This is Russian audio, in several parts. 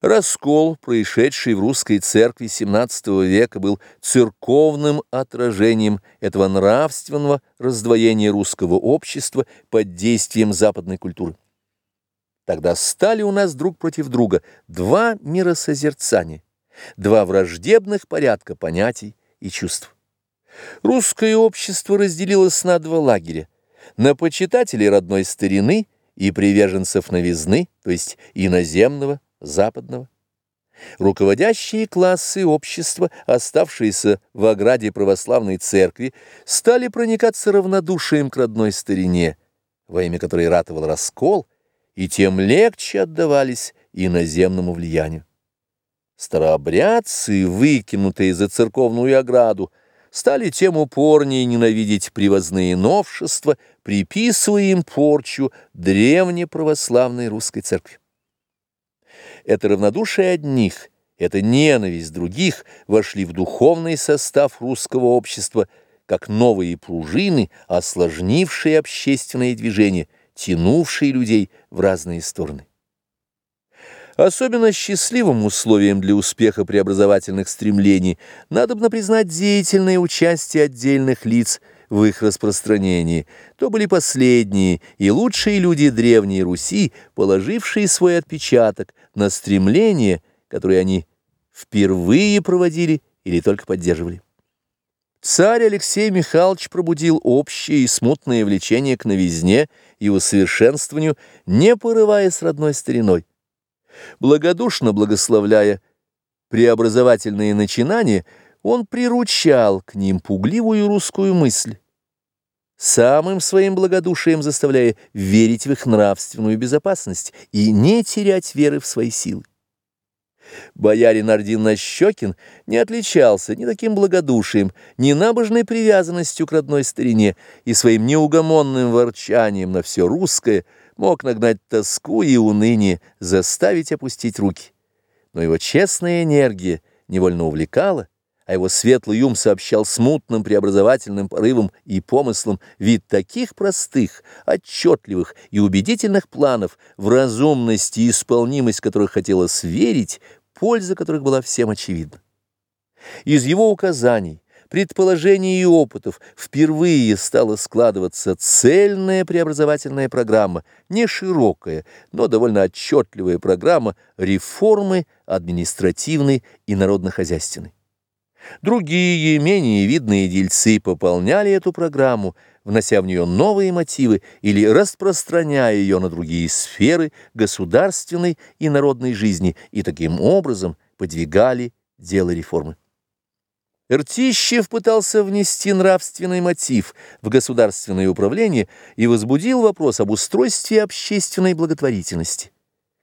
Раскол, происшедший в русской церкви XVII века, был церковным отражением этого нравственного раздвоения русского общества под действием западной культуры. Тогда стали у нас друг против друга два миросозерцания, два враждебных порядка понятий и чувств. Русское общество разделилось на два лагеря, на почитателей родной старины и приверженцев новизны, то есть иноземного, западного. Руководящие классы общества, оставшиеся в ограде православной церкви, стали проникаться равнодушием к родной старине, во имя которой ратовал раскол, и тем легче отдавались иноземному влиянию. Старообрядцы, выкинутые за церковную ограду, стали тем упорнее ненавидеть привозные новшества, приписывая им порчу древней православной русской церкви. Это равнодушие одних, эта ненависть других вошли в духовный состав русского общества, как новые пружины, осложнившие общественные движения, тянувшие людей в разные стороны. Особенно счастливым условием для успеха преобразовательных стремлений надо бы признать деятельное участие отдельных лиц в их распространении. То были последние и лучшие люди Древней Руси, положившие свой отпечаток на стремления, которые они впервые проводили или только поддерживали. Царь Алексей Михайлович пробудил общее и смутное влечение к новизне и усовершенствованию, не порываясь родной стариной. Благодушно благословляя преобразовательные начинания, он приручал к ним пугливую русскую мысль, самым своим благодушием заставляя верить в их нравственную безопасность и не терять веры в свои силы. Боярин Ардин Нащекин не отличался ни таким благодушием, ни набожной привязанностью к родной старине и своим неугомонным ворчанием на все русское – мог нагнать тоску и уныние, заставить опустить руки. Но его честная энергия невольно увлекала, а его светлый ум сообщал смутным преобразовательным порывам и помыслам вид таких простых, отчетливых и убедительных планов, в разумность и исполнимость которых хотелось верить, польза которых была всем очевидна. Из его указаний, предположений и опытов впервые стала складываться цельная преобразовательная программа, не широкая, но довольно отчетливая программа реформы административной и народно-хозяйственной. Другие, менее видные дельцы пополняли эту программу, внося в нее новые мотивы или распространяя ее на другие сферы государственной и народной жизни и таким образом подвигали дело реформы. Ртищев пытался внести нравственный мотив в государственное управление и возбудил вопрос об устройстве общественной благотворительности.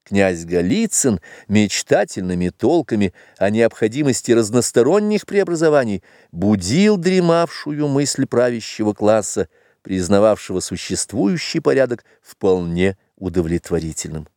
Князь Голицын мечтательными толками о необходимости разносторонних преобразований будил дремавшую мысль правящего класса, признававшего существующий порядок вполне удовлетворительным.